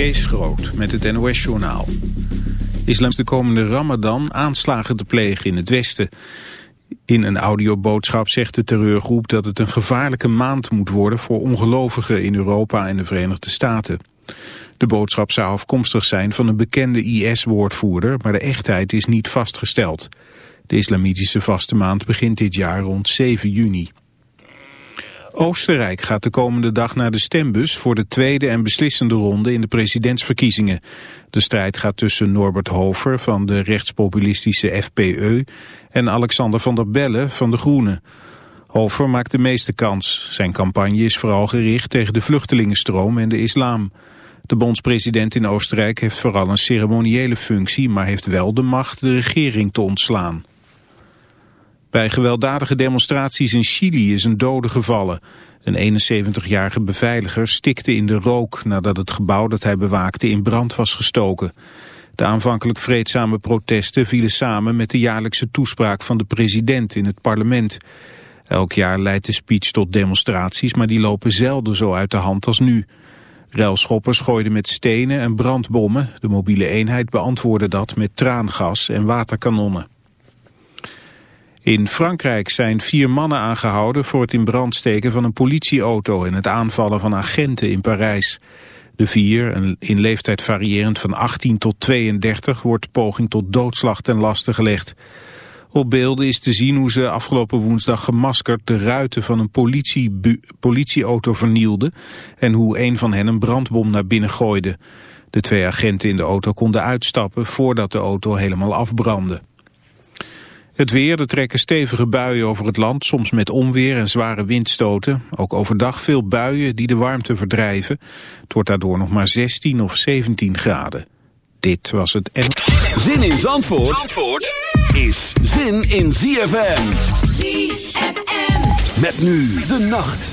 Kees Groot met het NOS-journaal. Islams de komende ramadan aanslagen te plegen in het Westen. In een audioboodschap zegt de terreurgroep dat het een gevaarlijke maand moet worden... voor ongelovigen in Europa en de Verenigde Staten. De boodschap zou afkomstig zijn van een bekende IS-woordvoerder... maar de echtheid is niet vastgesteld. De islamitische vaste maand begint dit jaar rond 7 juni. Oostenrijk gaat de komende dag naar de stembus voor de tweede en beslissende ronde in de presidentsverkiezingen. De strijd gaat tussen Norbert Hover van de rechtspopulistische FPE en Alexander van der Bellen van de Groenen. Hover maakt de meeste kans. Zijn campagne is vooral gericht tegen de vluchtelingenstroom en de islam. De bondspresident in Oostenrijk heeft vooral een ceremoniële functie, maar heeft wel de macht de regering te ontslaan. Bij gewelddadige demonstraties in Chili is een dode gevallen. Een 71-jarige beveiliger stikte in de rook nadat het gebouw dat hij bewaakte in brand was gestoken. De aanvankelijk vreedzame protesten vielen samen met de jaarlijkse toespraak van de president in het parlement. Elk jaar leidt de speech tot demonstraties, maar die lopen zelden zo uit de hand als nu. Ruilschoppers gooiden met stenen en brandbommen. De mobiele eenheid beantwoordde dat met traangas en waterkanonnen. In Frankrijk zijn vier mannen aangehouden voor het in brand steken van een politieauto en het aanvallen van agenten in Parijs. De vier, in leeftijd variërend van 18 tot 32, wordt poging tot doodslag ten laste gelegd. Op beelden is te zien hoe ze afgelopen woensdag gemaskerd de ruiten van een politieauto vernielden en hoe een van hen een brandbom naar binnen gooide. De twee agenten in de auto konden uitstappen voordat de auto helemaal afbrandde. Het weer, er trekken stevige buien over het land, soms met onweer en zware windstoten. Ook overdag veel buien die de warmte verdrijven. Het wordt daardoor nog maar 16 of 17 graden. Dit was het... Zin in Zandvoort, Zandvoort is zin in ZFM. ZFM. Met nu de nacht.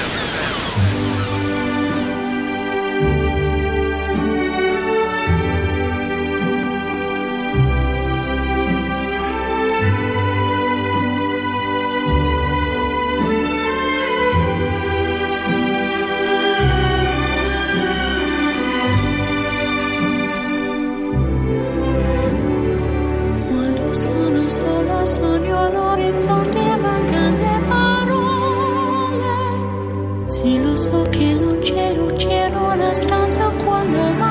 Sì, lo so che non c'è luce in una stanza quando mai.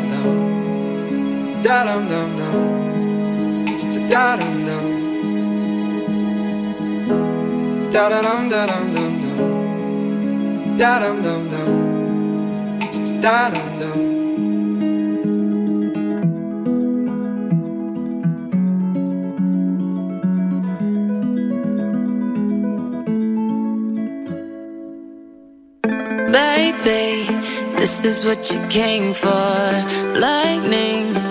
Da dum dum dum. Da dum dum. Da dum da dum dum dum. Da dum dum dum. Da dum dum. Baby, this is what you came for. Lightning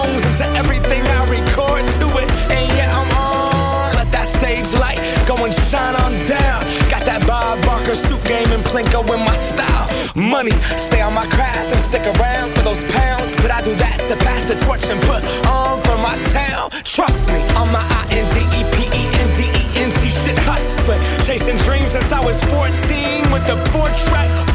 Bob Barker suit game and Plinko in my style. Money, stay on my craft and stick around for those pounds. But I do that to pass the torch and put on for my town. Trust me, on my I N D E P E N D E N T shit hustling. Chasing dreams since I was 14 with the four track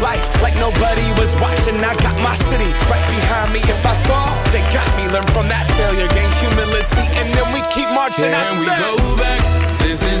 life like nobody was watching. I got my city right behind me. If I fall, they got me. Learn from that failure, gain humility, and then we keep marching. I Can we said- go back? This is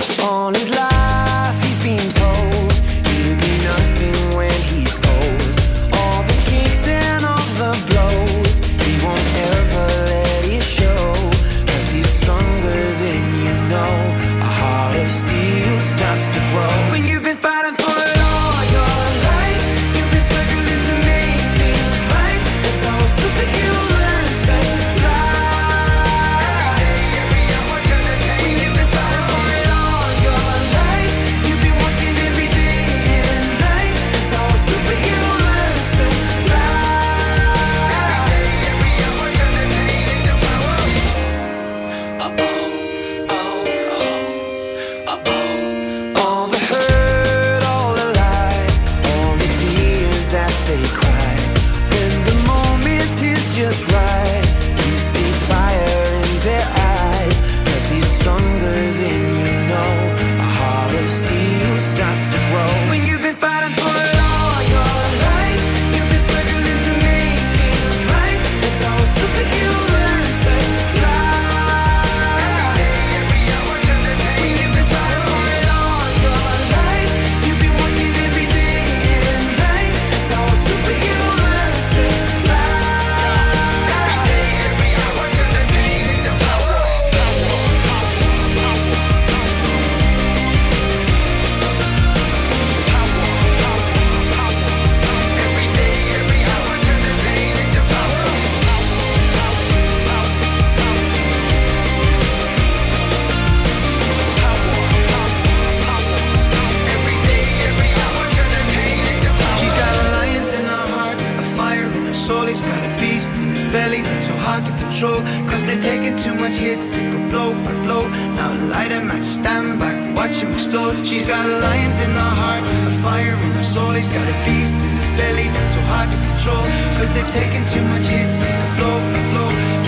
stand back, watch him explode. She's got a lion's in her heart, a fire in her soul. He's got a beast in his belly that's so hard to control. Cause they've taken too much hits, take a blow, a blow.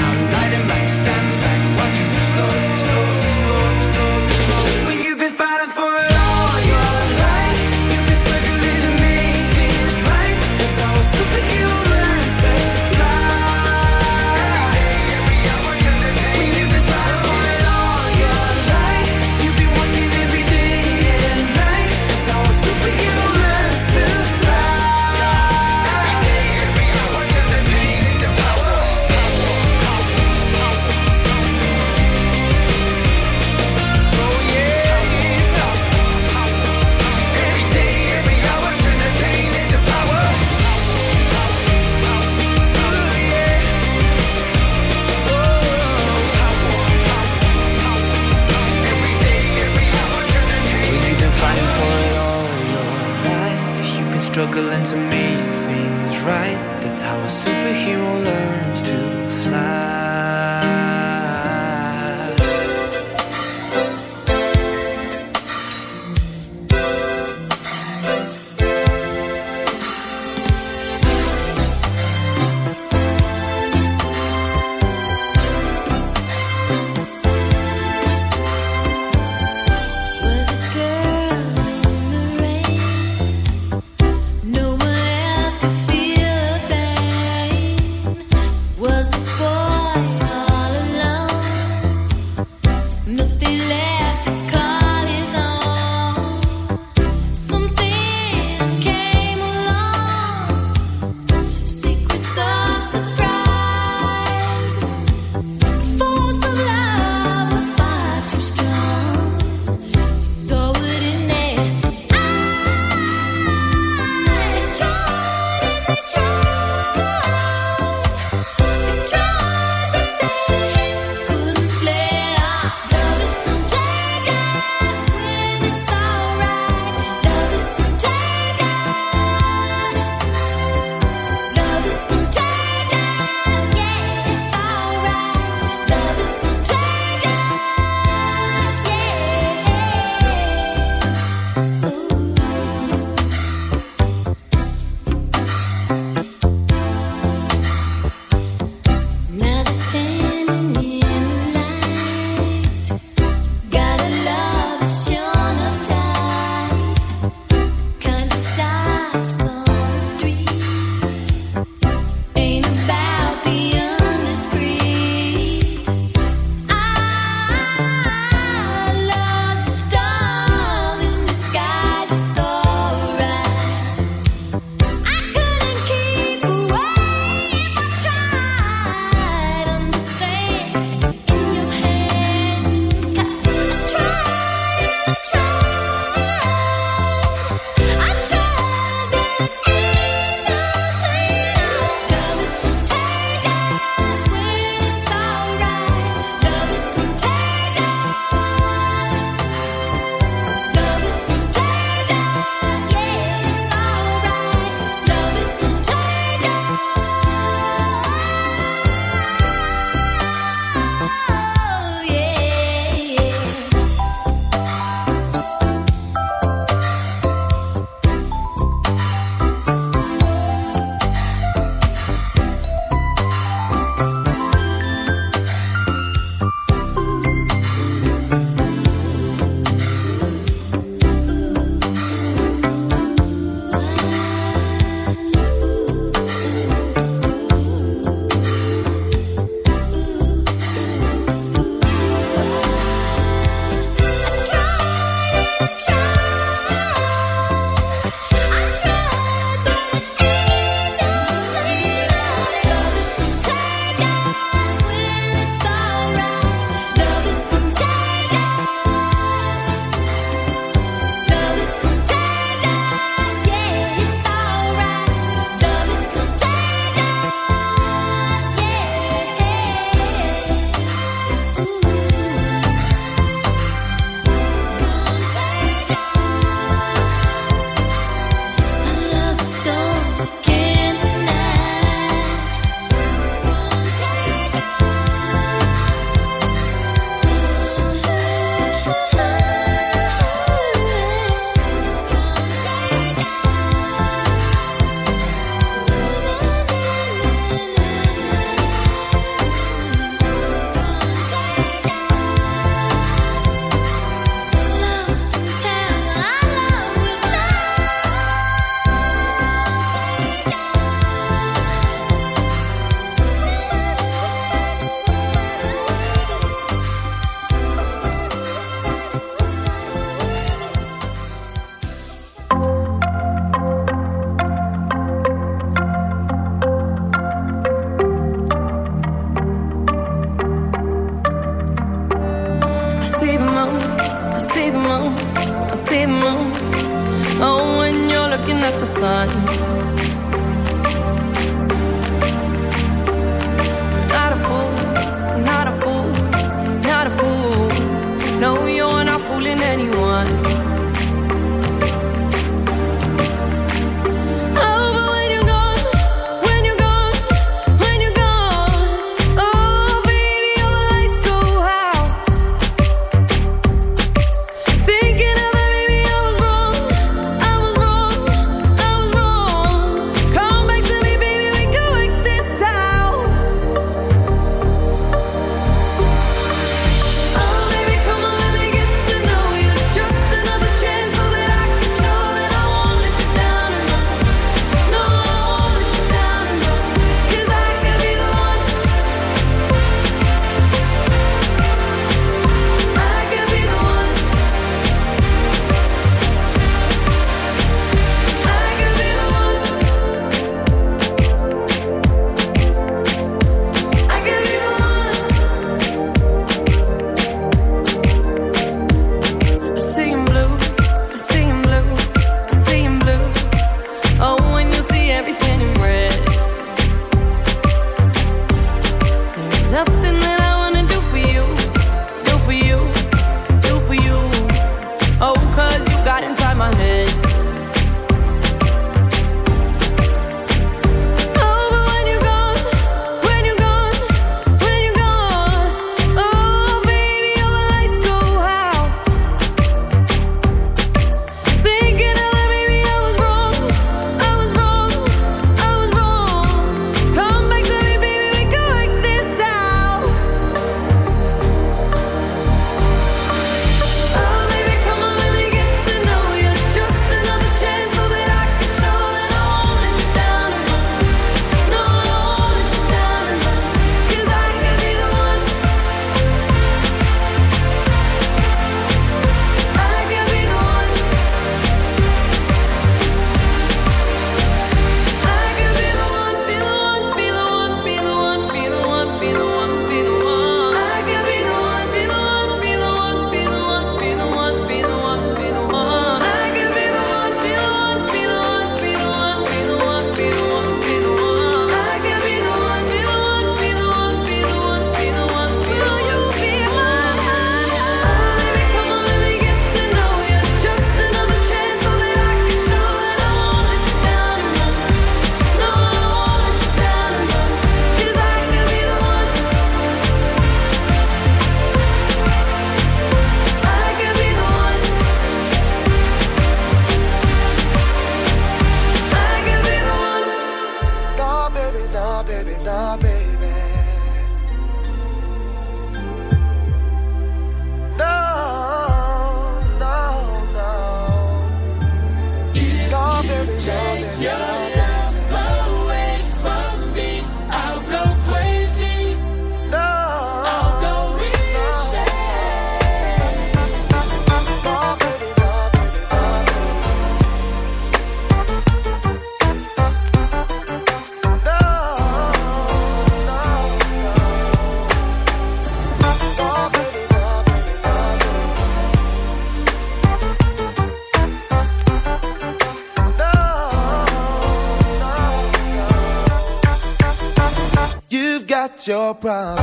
Your